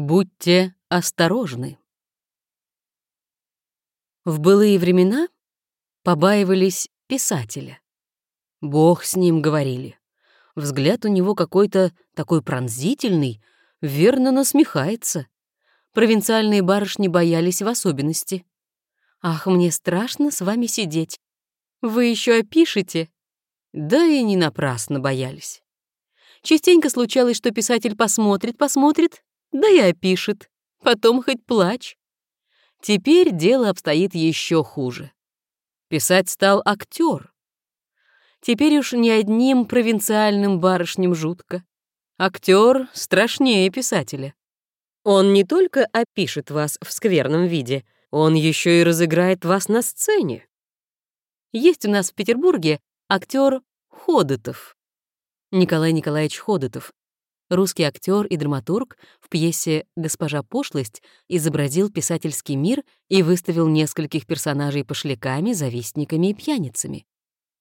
Будьте осторожны. В былые времена побаивались писателя. Бог с ним, говорили. Взгляд у него какой-то такой пронзительный, верно насмехается. Провинциальные барышни боялись в особенности. «Ах, мне страшно с вами сидеть. Вы еще опишете?» Да и не напрасно боялись. Частенько случалось, что писатель посмотрит, посмотрит, да и опишет. Потом хоть плачь. Теперь дело обстоит еще хуже. Писать стал актер. Теперь уж не одним провинциальным барышням жутко. Актер страшнее писателя. Он не только опишет вас в скверном виде, он еще и разыграет вас на сцене. Есть у нас в Петербурге актер Ходотов. Николай Николаевич Ходотов, русский актер и драматург, в пьесе «Госпожа пошлость» изобразил писательский мир и выставил нескольких персонажей пошляками, завистниками и пьяницами.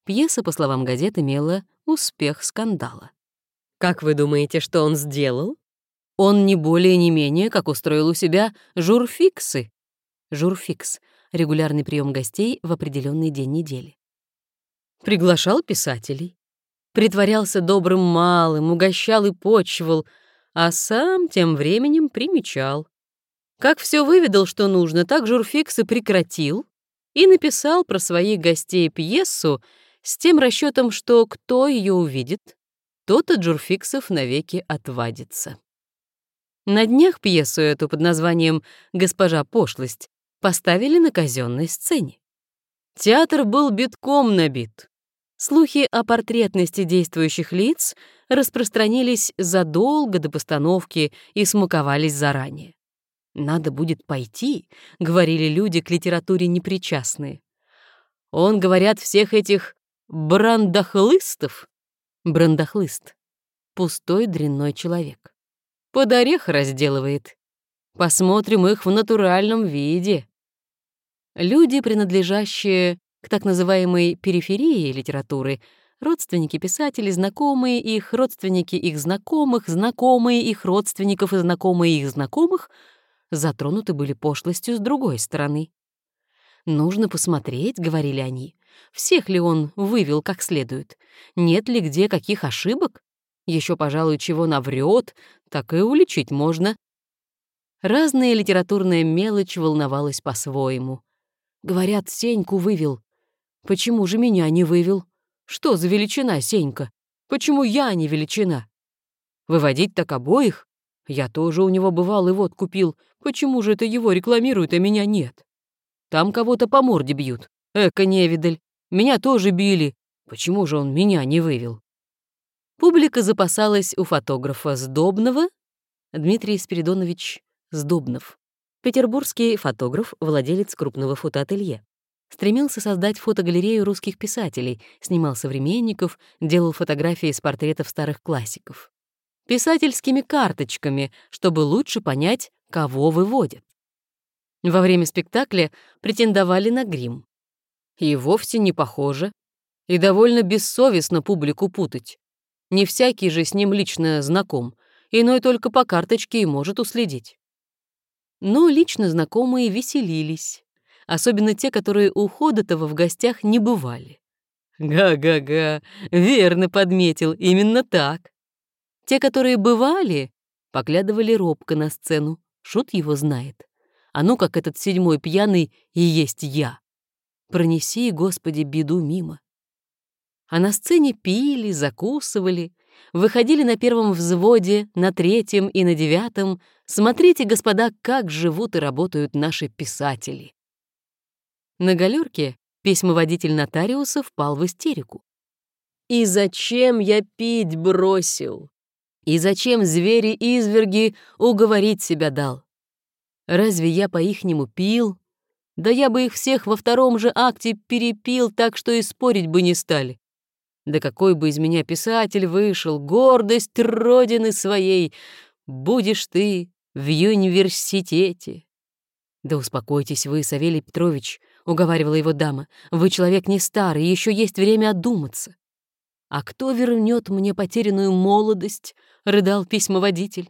Пьеса, по словам газет, имела успех скандала. Как вы думаете, что он сделал? Он не более не менее, как устроил у себя журфиксы. Журфикс — регулярный прием гостей в определенный день недели. Приглашал писателей, притворялся добрым малым, угощал и почивал, а сам тем временем примечал. Как все выведал, что нужно, так журфикс и прекратил и написал про своих гостей пьесу с тем расчетом, что кто ее увидит, тот от журфиксов навеки отвадится. На днях пьесу эту под названием «Госпожа пошлость» поставили на казенной сцене. Театр был битком набит. Слухи о портретности действующих лиц распространились задолго до постановки и смаковались заранее. «Надо будет пойти», — говорили люди к литературе непричастные. Он, говорят, всех этих брандахлыстов. Брандахлыст — пустой дрянной человек. Под орех разделывает. Посмотрим их в натуральном виде. Люди, принадлежащие к так называемой периферии литературы, родственники писателей, знакомые их, родственники их знакомых, знакомые их родственников и знакомые их знакомых затронуты были пошлостью с другой стороны. «Нужно посмотреть», — говорили они, — «всех ли он вывел как следует, нет ли где каких ошибок, еще, пожалуй, чего наврет, так и уличить можно». Разная литературная мелочь волновалась по-своему. Говорят, Сеньку вывел. Почему же меня не вывел? Что за величина, Сенька? Почему я не величина? Выводить так обоих? Я тоже у него бывал и вот купил. Почему же это его рекламируют, а меня нет? Там кого-то по морде бьют. Эка невидаль. Меня тоже били. Почему же он меня не вывел? Публика запасалась у фотографа Сдобного, Дмитрий Спиридонович Сдобнов, петербургский фотограф, владелец крупного фотоателье. Стремился создать фотогалерею русских писателей, снимал современников, делал фотографии с портретов старых классиков. Писательскими карточками, чтобы лучше понять, кого выводят. Во время спектакля претендовали на грим. И вовсе не похоже. И довольно бессовестно публику путать. Не всякий же с ним лично знаком, иной только по карточке и может уследить. Но лично знакомые веселились особенно те, которые у Ходотова в гостях не бывали. Га-га-га, верно подметил, именно так. Те, которые бывали, поглядывали робко на сцену, шут его знает. А ну, как этот седьмой пьяный и есть я. Пронеси, Господи, беду мимо. А на сцене пили, закусывали, выходили на первом взводе, на третьем и на девятом. Смотрите, господа, как живут и работают наши писатели. На галерке письмоводитель нотариуса впал в истерику. «И зачем я пить бросил? И зачем звери-изверги уговорить себя дал? Разве я по-ихнему пил? Да я бы их всех во втором же акте перепил так, что и спорить бы не стали. Да какой бы из меня писатель вышел, гордость родины своей, будешь ты в университете. Да успокойтесь вы, Савелий Петрович, уговаривала его дама. «Вы человек не старый, еще есть время одуматься». «А кто вернет мне потерянную молодость?» — рыдал письмоводитель.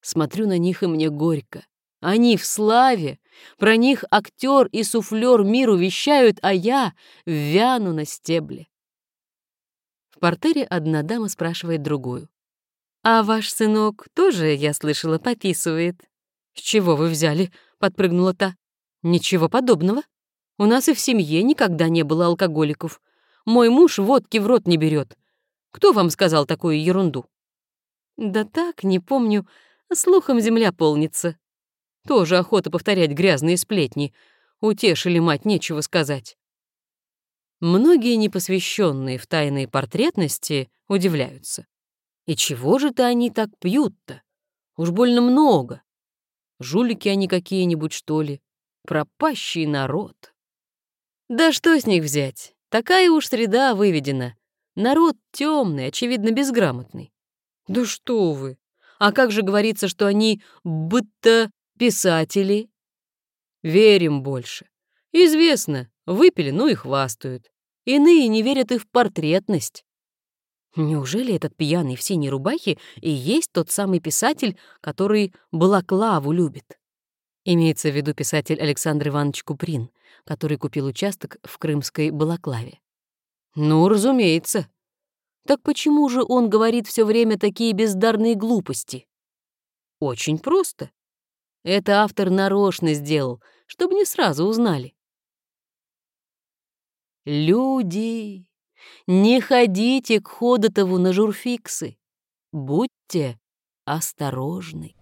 Смотрю на них, и мне горько. Они в славе, про них актер и суфлер миру вещают, а я вяну на стебле. В портере одна дама спрашивает другую. «А ваш сынок тоже, я слышала, пописывает?» «С чего вы взяли?» — подпрыгнула та. «Ничего подобного. У нас и в семье никогда не было алкоголиков. Мой муж водки в рот не берет. Кто вам сказал такую ерунду?» «Да так, не помню. Слухом земля полнится. Тоже охота повторять грязные сплетни. Утешили мать, нечего сказать». Многие непосвященные в тайные портретности удивляются. И чего же-то они так пьют-то? Уж больно много. Жулики они какие-нибудь, что ли? Пропащий народ. Да что с них взять? Такая уж среда выведена. Народ темный, очевидно, безграмотный. Да что вы! А как же говорится, что они будто писатели? Верим больше. Известно, выпили, ну и хвастают. Иные не верят и в портретность. Неужели этот пьяный в синей рубахе и есть тот самый писатель, который Балаклаву любит? Имеется в виду писатель Александр Иванович Куприн, который купил участок в крымской Балаклаве. Ну, разумеется. Так почему же он говорит все время такие бездарные глупости? Очень просто. Это автор нарочно сделал, чтобы не сразу узнали. Люди, не ходите к Ходотову на журфиксы. Будьте осторожны.